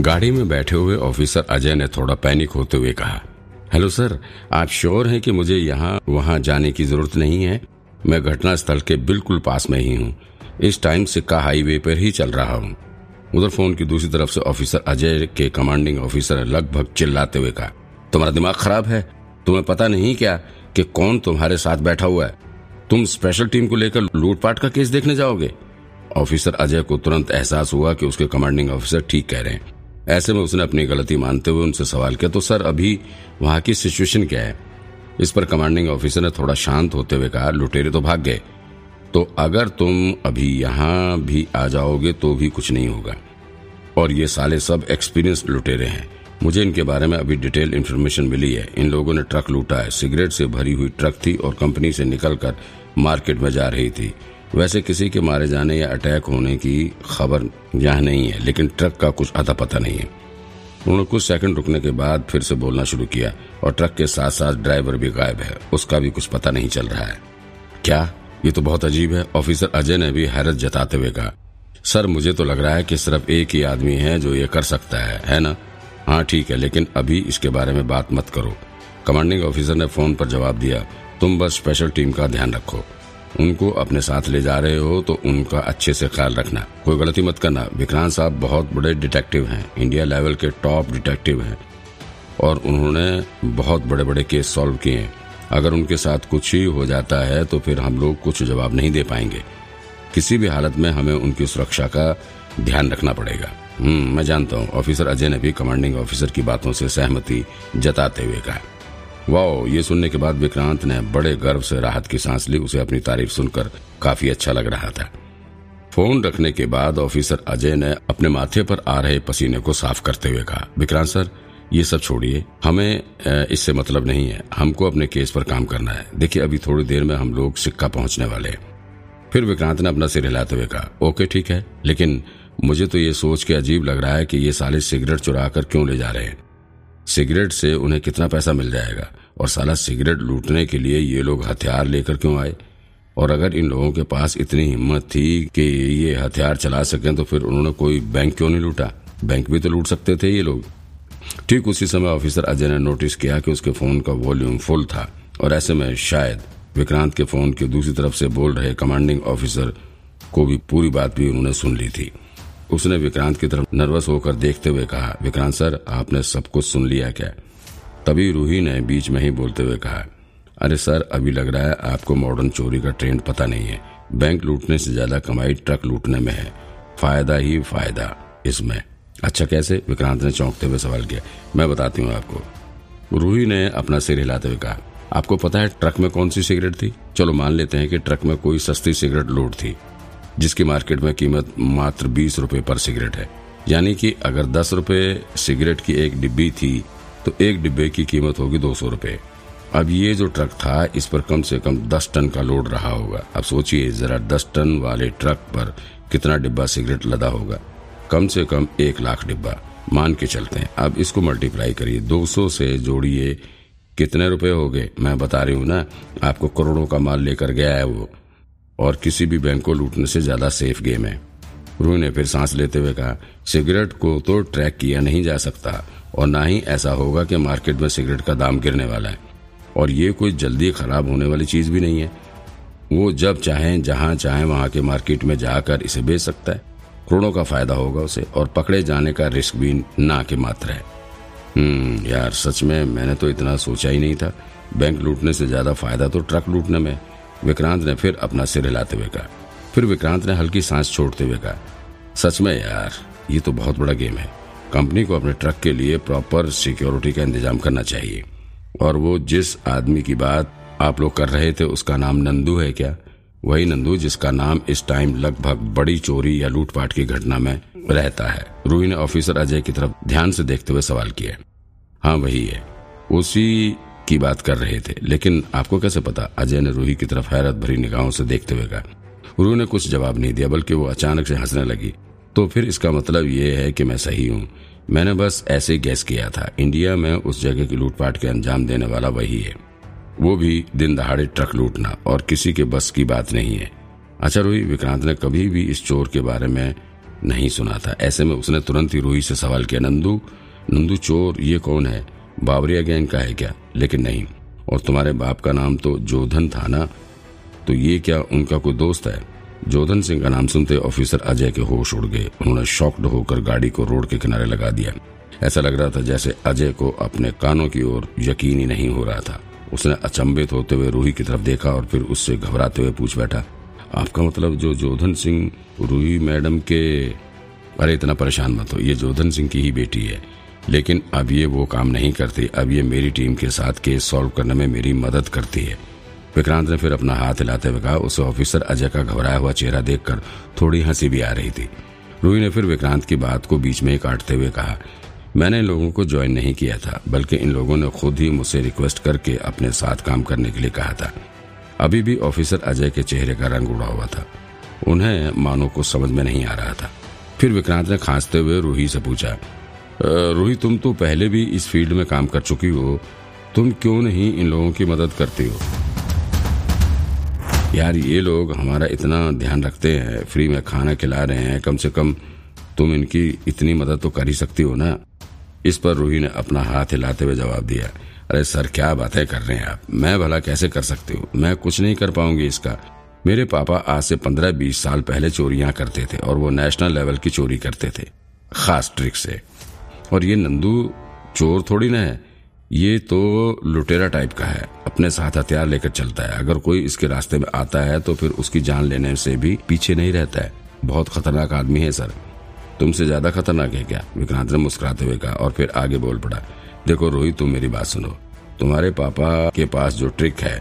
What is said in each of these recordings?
गाड़ी में बैठे हुए ऑफिसर अजय ने थोड़ा पैनिक होते हुए कहा, हेलो सर, आप श्योर हैं कि मुझे यहाँ, वहाँ जाने की ज़रूरत नहीं है? मैं घटना स्थल के बिल्कुल पास में ही हूँ। इस टाइम सिक्का हाईवे पर ही चल रहा हूँ। उधर फ़ोन की दूसरी तरफ़ से ऑफिसर अजय के कमांडिंग ऑफिसर लगभग चिल्लाते हुए कहा, तुम्हारा दिमाग खराब है? तुम्हें पता नहीं क्या कि कौन तुम्हारे साथ बैठा हुआ है? तुम स्पेशल टीम को लेकर लूटपाट का केस देखने जाओगे? ऑफिसर अजय को तुरंत एहसास हुआ कि उसके कमांडिंग ऑफिसर ठीक कह रहे हैं। ऐसे में उसने अपनी गलती मानते हुए उनसे सवाल किया तो सर, अभी वहाँ की सिचुएशन क्या है? इस पर कमांडिंग ऑफिसर ने थोड़ा शांत होते हुए कहा, लुटेरे तो भाग गए। तो अगर तुम अभी यहाँ भी आ जाओगे तो भी कुछ नहीं होगा। और ये साले सब एक्सपीरियंस लुटेरे हैं। मुझे इनके बारे में अभी डिटेल इन्फॉर्मेशन मिली है। इन लोगों ने ट्रक लूटा है। सिगरेट से भरी हुई ट्रक थी और कंपनी से निकलकर मार्केट में जा रही थी। वैसे किसी के मारे जाने या अटैक होने की खबर यहाँ नहीं है, लेकिन ट्रक का कुछ अता पता नहीं है। उन्होंने कुछ सेकंड रुकने के बाद फिर से बोलना शुरू किया और ट्रक के साथ साथ ड्राइवर भी गायब है। उसका भी कुछ पता नहीं चल रहा है। क्या? ये तो बहुत अजीब है, ऑफिसर अजय ने भी हैरत जताते हुए कहा। सर, मुझे तो लग रहा है कि सिर्फ़ एक ही आदमी है जो ये कर सकता है है ना? हाँ ठीक है, लेकिन अभी इसके बारे में बात मत करो। कमांडिंग ऑफिसर ने फ़ोन पर जवाब दिया, तुम बस स्पेशल टीम का ध्यान रखो। उनको अपने साथ ले जा रहे हो तो उनका अच्छे से ख्याल रखना। कोई गलती मत करना। विक्रांत साहब बहुत बड़े डिटेक्टिव हैं। इंडिया लेवल के टॉप डिटेक्टिव हैं। और उन्होंने बहुत बड़े बड़े केस सॉल्व किए हैं। अगर उनके साथ कुछ ही हो जाता है तो फिर हम लोग कुछ जवाब नहीं दे पाएँगे। किसी भी हालत में हमें उनकी सुरक्षा का ध्यान रखना पड़ेगा। हम्म मैं जानता हूँ। ऑफिसर अजय ने भी कमांडिंग ऑफिसर की बातों से सहमति जताते हुए कहा। वाओ, ये सुनने के बाद विक्रांत ने बड़े गर्व से राहत की सांस ली। उसे अपनी तारीफ़ सुनकर काफ़ी अच्छा लग रहा था। फ़ोन रखने के बाद ऑफिसर अजय ने अपने माथे पर आ रहे पसीने को साफ़ करते हुए कहा, विक्रांत सर, ये सब छोड़िए। हमें इससे मतलब नहीं है। हमको अपने केस पर काम करना है। देखिए, अभी थोड़ी देर में हम लोग सिक्का पहुँचने वाले हैं। फिर विक्रांत ने अपना सिर हिलाते हुए कहा, ओके, ठीक है। लेकिन मुझे तो ये सोच के अजीब लग रहा है कि ये साले सिगरेट चुरा कर क्यों ले जा रहे हैं? सिगरेट से उन्हें कितना पैसा मिल जाएगा? और साला सिगरेट लूटने के लिए ये लोग हथियार लेकर क्यों आए? और अगर इन लोगों के पास इतनी हिम्मत थी कि ये हथियार चला सकें तो फिर उन्होंने कोई बैंक क्यों नहीं लूटा? बैंक भी तो लूट सकते थे ये लोग। ठीक उसी समय ऑफिसर अजय ने नोटिस किया कि उसके फ़ोन का वॉल्यूम फुल था, और ऐसे में शायद विक्रांत के फ़ोन की दूसरी तरफ़ से बोल रहे कमांडिंग ऑफिसर को भी पूरी बात भी उन्होंने सुन ली थी। उसने विक्रांत की तरफ़ नर्वस होकर देखते हुए कहा, विक्रांत सर, आपने सब कुछ सुन लिया क्या? तभी रूही ने बीच में ही बोलते हुए कहा, अरे सर, अभी लग रहा है आपको मॉडर्न चोरी का ट्रेंड पता नहीं है। बैंक लूटने से ज़्यादा कमाई ट्रक लूटने में है। फ़ायदा ही फ़ायदा इसमें। अच्छा कैसे? विक्रांत ने चौंकते हुए सवाल किया। मैं बताती हूँ आपको। रूही ने अपना सिर हिलाते हुए कहा, आपको पता है ट्रक में कौन सी सिगरेट थी? चलो, मान लेते हैं कि ट्रक में कोई सस्ती सिगरेट लूट थी। जिसकी मार्केट में कीमत मात्र बीस रूपए पर सिगरेट है। यानी कि अगर दस रूपए सिगरेट की एक डिब्बी थी तो एक डिब्बे की कीमत होगी दो सौ रुपये अब ये जो ट्रक था, इस पर कम से कम दस टन का लोड रहा होगा। अब सोचिए, जरा दस टन वाले ट्रक पर कितना डिब्बा सिगरेट लदा होगा। कम से कम एक लाख डिब्बा, मान के चलते हैं। अब इसको मल्टीप्लाई करिए। 200 से जोड़िए, कितने रुपए हो गए? मैं बता रही हूँ ना, आपको करोड़ों का माल लेकर गया है वो। और किसी भी बैंक को लूटने से ज़्यादा सेफ़ गेम है। रूही ने फिर सांस लेते हुए कहा, सिगरेट को तो ट्रैक किया नहीं जा सकता और ना ही ऐसा होगा कि मार्केट में सिगरेट का दाम गिरने वाला है। और ये कोई जल्दी खराब होने वाली चीज़ भी नहीं है। वो जब चाहे, जहाँ चाहे, वहाँ के मार्केट में जाकर इसे बेच सकता है। करोड़ों का फ़ायदा होगा उसे और पकड़े जाने का रिस्क भी ना के मात्र है। हम्म यार, सच में मैंने तो इतना सोचा ही नहीं था। बैंक लूटने से ज़्यादा फ़ायदा तो ट्रक लूटने में विक्रांत ने फिर अपना सिर हिलाते हुए कहा। फिर विक्रांत ने हल्की सांस छोड़ते हुए कहा, सच में यार, ये तो बहुत बड़ा गेम है। कंपनी को अपने ट्रक के लिए प्रॉपर सिक्योरिटी का इंतज़ाम करना चाहिए। और वो जिस आदमी की बात आप लोग कर रहे थे, उसका नाम नंदू है क्या? वही नंदू जिसका नाम इस टाइम लगभग बड़ी चोरी या लूटपाट की घटना में रहता है। रूही ने ऑफिसर अजय की तरफ़ ध्यान से देखते हुए सवाल किया हाँ वही है। उसी की बात कर रहे थे। लेकिन आपको कैसे पता? अजय ने रूही की तरफ़ हैरत भरी निगाहों से देखते हुए कहा। रूही ने कुछ जवाब नहीं दिया, बल्कि वो अचानक से हंसने लगी। तो फिर इसका मतलब ये है कि मैं सही हूँ। मैंने बस ऐसे गैस किया था। इंडिया में उस जगह की लूटपाट के अंजाम देने वाला वही है। वो भी दिन दहाड़े ट्रक लूटना, और किसी के बस की बात नहीं है। अच्छा रोही, विक्रांत ने कभी भी इस चोर के बारे में नहीं सुना था। ऐसे में उसने तुरंत ही रूही से सवाल किया, नंदू नंदू चोर, ये कौन है? बाबरिया गैंग का है क्या? लेकिन नहीं। और तुम्हारे बाप का नाम तो जोधन था ना? तो ये क्या उनका कोई दोस्त है? जोधन सिंह का नाम सुनते ऑफिसर अजय के होश उड़ गए। उन्होंने शॉक्ड होकर गाड़ी को रोड के किनारे लगा दिया। ऐसा लग रहा था जैसे अजय को अपने कानों की ओर यकीन ही नहीं हो रहा था। उसने अचंभित होते हुए रूही की तरफ़ देखा और फिर उससे घबराते हुए पूछ बैठा, आपका मतलब जो जोधन सिंह रूही मैडम के अरे, इतना परेशान मत हो। ये जोधन सिंह की ही बेटी है। लेकिन अब ये वो काम नहीं करती। अब ये मेरी टीम के साथ केस सॉल्व करने में मेरी मदद करती है। विक्रांत ने फिर अपना हाथ हिलाते हुए कहा, उसे ऑफिसर अजय का घबराया हुआ चेहरा देखकर थोड़ी हँसी भी आ रही थी। रूही ने फिर विक्रांत की बात को बीच में काटते हुए कहा, मैंने इन लोगों को ज्वाइन नहीं किया था, बल्कि इन लोगों ने खुद ही मुझसे रिक्वेस्ट करके अपने साथ काम करने के लिए कहा था। अभी भी ऑफिसर अजय के चेहरे का रंग उड़ा हुआ था। उन्हें मानो को समझ में नहीं आ रहा था। फिर विक्रांत ने खांसते हुए रूही से पूछा रूही, तुम तो पहले भी इस फ़ील्ड में काम कर चुकी हो। तुम क्यों नहीं इन लोगों की मदद करती हो? यार, ये लोग हमारा इतना ध्यान रखते हैं, फ्री में खाना खिला रहे हैं, कम से कम तुम इनकी इतनी मदद तो कर ही सकती हो ना? इस पर रूही ने अपना हाथ हिलाते हुए जवाब दिया, अरे सर, क्या बातें कर रहे हैं आप? मैं भला कैसे कर सकती हूँ? मैं कुछ नहीं कर पाऊँगी इसका। मेरे पापा आज से पंद्रह बीस साल पहले चोरियाँ करते थे और वो नेशनल लेवल की चोरी करते थे, खास ट्रिक से। और ये नंदू चोर थोड़ी ना है। ये तो लुटेरा टाइप का है। अपने साथ हथियार लेकर चलता है। अगर कोई इसके रास्ते में आता है तो फिर उसकी जान लेने से भी पीछे नहीं रहता है। बहुत खतरनाक आदमी है, सर। तुमसे ज़्यादा खतरनाक है क्या? विक्रांत ने मुस्कुराते हुए कहा और फिर आगे बोल पड़ा, देखो रोहित, तुम मेरी बात सुनो। तुम्हारे पापा के पास जो ट्रिक है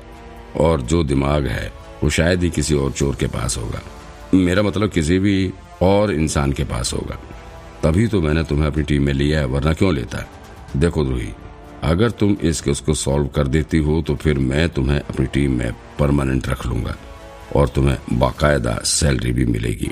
और जो दिमाग है, वो शायद ही किसी और चोर के पास होगा। मेरा मतलब किसी भी और इंसान के पास होगा। तभी तो मैंने तुम्हें अपनी टीम में लिया है, वरना क्यों लेता देखो द्रोही, अगर तुम इस केस को सॉल्व कर देती हो तो फिर मैं तुम्हें अपनी टीम में परमानेंट रख लूँगा और तुम्हें बाकायदा सैलरी भी मिलेगी।